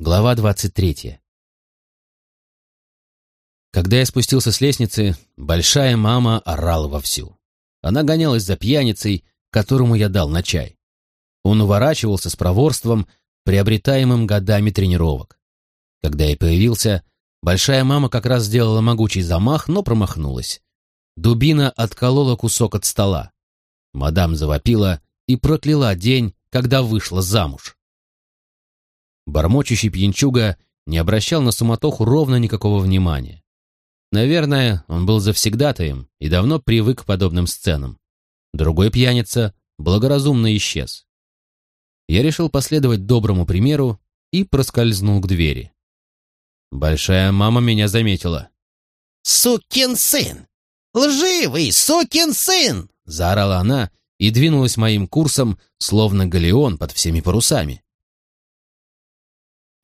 Глава двадцать третья. Когда я спустился с лестницы, большая мама орала вовсю. Она гонялась за пьяницей, которому я дал на чай. Он уворачивался с проворством, приобретаемым годами тренировок. Когда я появился, большая мама как раз сделала могучий замах, но промахнулась. Дубина отколола кусок от стола. Мадам завопила и прокляла день, когда вышла замуж. Бормочущий пьянчуга не обращал на суматоху ровно никакого внимания. Наверное, он был завсегдатаем и давно привык к подобным сценам. Другой пьяница благоразумно исчез. Я решил последовать доброму примеру и проскользнул к двери. Большая мама меня заметила. «Сукин сын! Лживый сукин сын!» — заорала она и двинулась моим курсом, словно галеон под всеми парусами.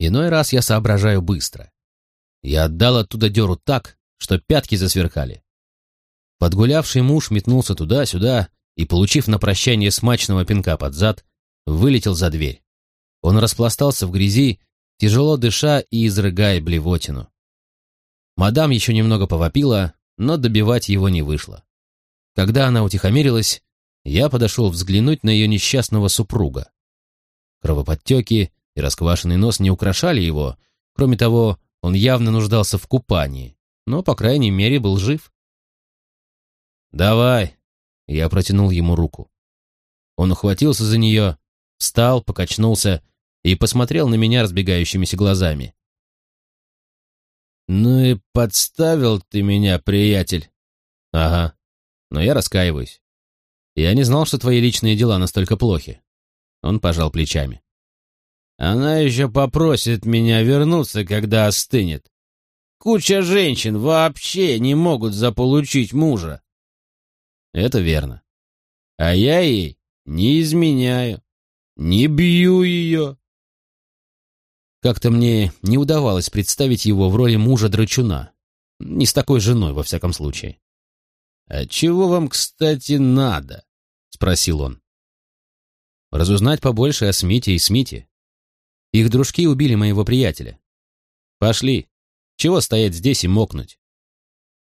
Иной раз я соображаю быстро. Я отдал оттуда дёру так, что пятки засверкали. Подгулявший муж метнулся туда-сюда и, получив на прощание смачного пинка под зад, вылетел за дверь. Он распластался в грязи, тяжело дыша и изрыгая блевотину. Мадам еще немного повопила, но добивать его не вышло. Когда она утихомирилась, я подошел взглянуть на ее несчастного супруга. Кровоподтеки и расквашенный нос не украшали его. Кроме того, он явно нуждался в купании, но, по крайней мере, был жив. «Давай!» — я протянул ему руку. Он ухватился за нее, встал, покачнулся и посмотрел на меня разбегающимися глазами. «Ну и подставил ты меня, приятель!» «Ага, но я раскаиваюсь. Я не знал, что твои личные дела настолько плохи». Он пожал плечами. Она еще попросит меня вернуться, когда остынет. Куча женщин вообще не могут заполучить мужа. Это верно. А я ей не изменяю, не бью ее. Как-то мне не удавалось представить его в роли мужа-драчуна. Не с такой женой, во всяком случае. «А чего вам, кстати, надо?» — спросил он. «Разузнать побольше о Смите и Смите. Их дружки убили моего приятеля. Пошли. Чего стоять здесь и мокнуть?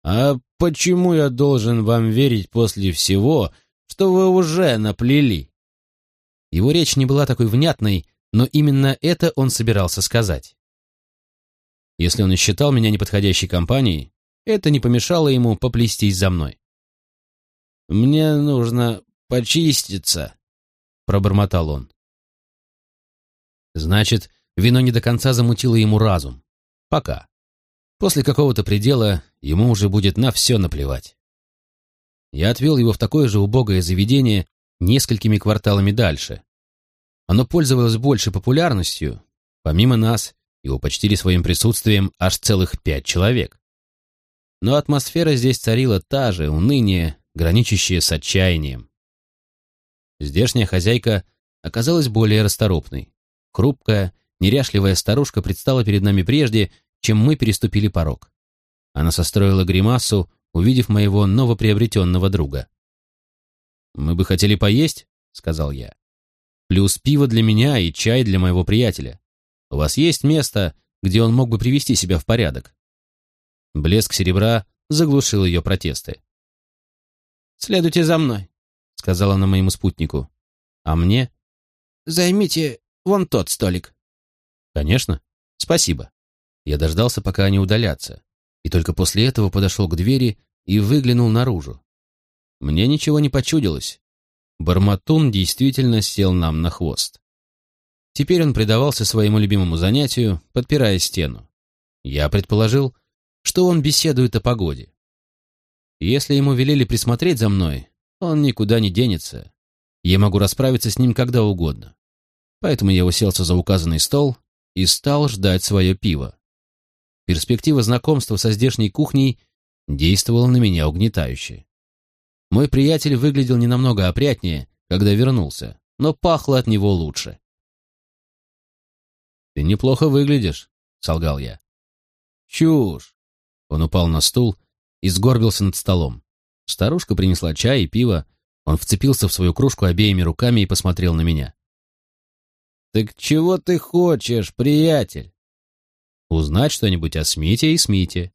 А почему я должен вам верить после всего, что вы уже наплели? Его речь не была такой внятной, но именно это он собирался сказать. Если он и считал меня неподходящей компанией, это не помешало ему поплестись за мной. «Мне нужно почиститься», — пробормотал он. Значит, вино не до конца замутило ему разум. Пока. После какого-то предела ему уже будет на все наплевать. Я отвел его в такое же убогое заведение несколькими кварталами дальше. Оно пользовалось большей популярностью. Помимо нас, его почтили своим присутствием аж целых пять человек. Но атмосфера здесь царила та же, уныние, граничащее с отчаянием. Здешняя хозяйка оказалась более расторопной. Хрупкая, неряшливая старушка предстала перед нами прежде, чем мы переступили порог. Она состроила гримасу, увидев моего новоприобретенного друга. «Мы бы хотели поесть», — сказал я. «Плюс пиво для меня и чай для моего приятеля. У вас есть место, где он мог бы привести себя в порядок?» Блеск серебра заглушил ее протесты. «Следуйте за мной», — сказала она моему спутнику. «А мне?» «Займите Вон тот столик». «Конечно. Спасибо». Я дождался, пока они удалятся, и только после этого подошел к двери и выглянул наружу. Мне ничего не почудилось. Барматун действительно сел нам на хвост. Теперь он предавался своему любимому занятию, подпирая стену. Я предположил, что он беседует о погоде. Если ему велели присмотреть за мной, он никуда не денется. Я могу расправиться с ним когда угодно поэтому я уселся за указанный стол и стал ждать свое пиво. Перспектива знакомства со здешней кухней действовала на меня угнетающе. Мой приятель выглядел не намного опрятнее, когда вернулся, но пахло от него лучше. «Ты неплохо выглядишь», — солгал я. «Чушь!» Он упал на стул и сгорбился над столом. Старушка принесла чай и пиво. Он вцепился в свою кружку обеими руками и посмотрел на меня. «Так чего ты хочешь, приятель?» Узнать что-нибудь о Смите и Смите.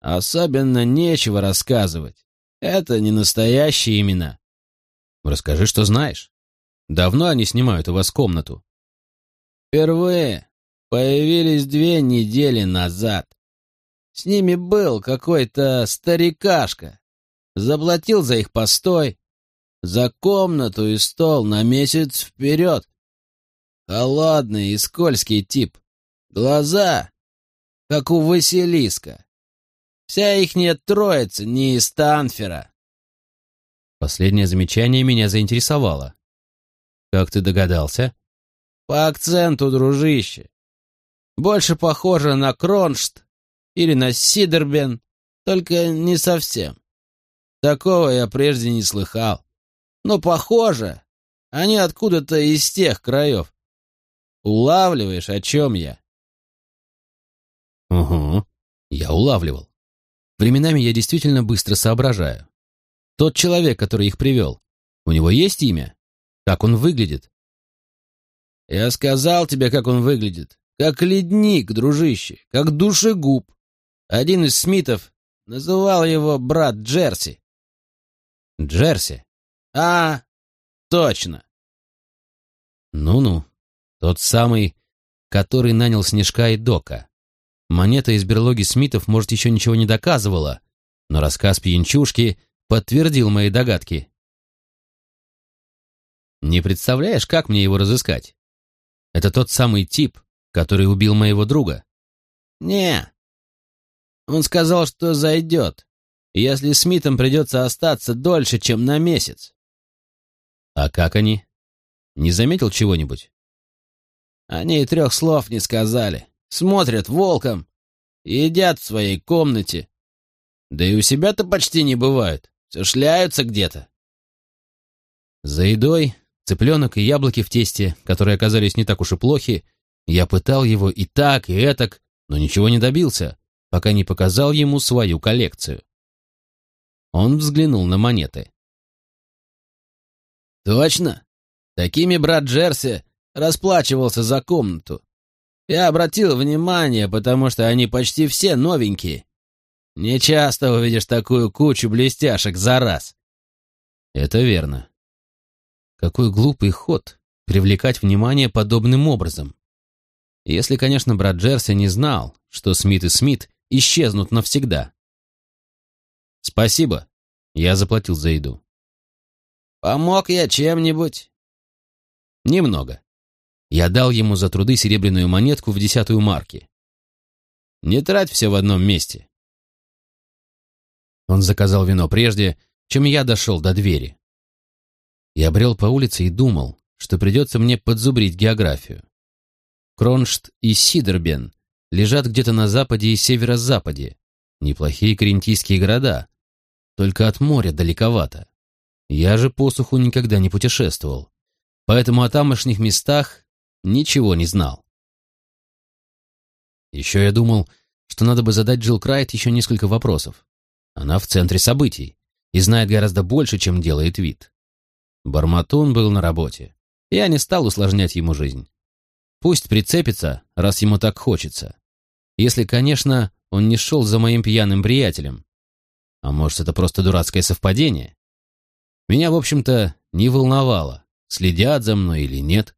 Особенно нечего рассказывать. Это не настоящие имена. Расскажи, что знаешь. Давно они снимают у вас комнату? Впервые появились две недели назад. С ними был какой-то старикашка. Заплатил за их постой, за комнату и стол на месяц вперед. Холодный и скользкий тип. Глаза, как у Василиска. Вся ихняя троица не из Танфера. Последнее замечание меня заинтересовало. Как ты догадался? По акценту, дружище. Больше похоже на Кроншт или на Сидербен, только не совсем. Такого я прежде не слыхал. Но похоже, они откуда-то из тех краев. Улавливаешь, о чем я? Угу, я улавливал. Временами я действительно быстро соображаю. Тот человек, который их привел, у него есть имя? Как он выглядит? Я сказал тебе, как он выглядит. Как ледник, дружище, как душегуб. Один из Смитов называл его брат Джерси. Джерси? А, точно. Ну-ну, тот самый, который нанял Снежка и Дока. Монета из берлоги Смитов, может, еще ничего не доказывала, но рассказ пьянчушки подтвердил мои догадки. Не представляешь, как мне его разыскать? Это тот самый тип, который убил моего друга. Не. Он сказал, что зайдет, если Смитам придется остаться дольше, чем на месяц. А как они? Не заметил чего-нибудь? Они и трех слов не сказали. Смотрят волком, едят в своей комнате. Да и у себя-то почти не бывают. Все шляются где-то. За едой, цыпленок и яблоки в тесте, которые оказались не так уж и плохи, я пытал его и так, и этак, но ничего не добился, пока не показал ему свою коллекцию. Он взглянул на монеты. «Точно? Такими брат Джерси расплачивался за комнату. Я обратил внимание, потому что они почти все новенькие. Не часто увидишь такую кучу блестяшек за раз. Это верно. Какой глупый ход привлекать внимание подобным образом. Если, конечно, брат Джерси не знал, что Смит и Смит исчезнут навсегда. Спасибо. Я заплатил за еду. Помог я чем-нибудь? Немного. Я дал ему за труды серебряную монетку в десятую марки. Не трать все в одном месте. Он заказал вино прежде, чем я дошел до двери. Я брел по улице и думал, что придется мне подзубрить географию. Кроншт и Сидербен лежат где-то на западе и северо-западе. Неплохие карентийские города, только от моря далековато. Я же по суху никогда не путешествовал, поэтому о тамошних местах ничего не знал. Еще я думал, что надо бы задать Джилл Крайт еще несколько вопросов. Она в центре событий и знает гораздо больше, чем делает вид. Барматун был на работе. Я не стал усложнять ему жизнь. Пусть прицепится, раз ему так хочется. Если, конечно, он не шел за моим пьяным приятелем. А может, это просто дурацкое совпадение? Меня, в общем-то, не волновало, следят за мной или нет.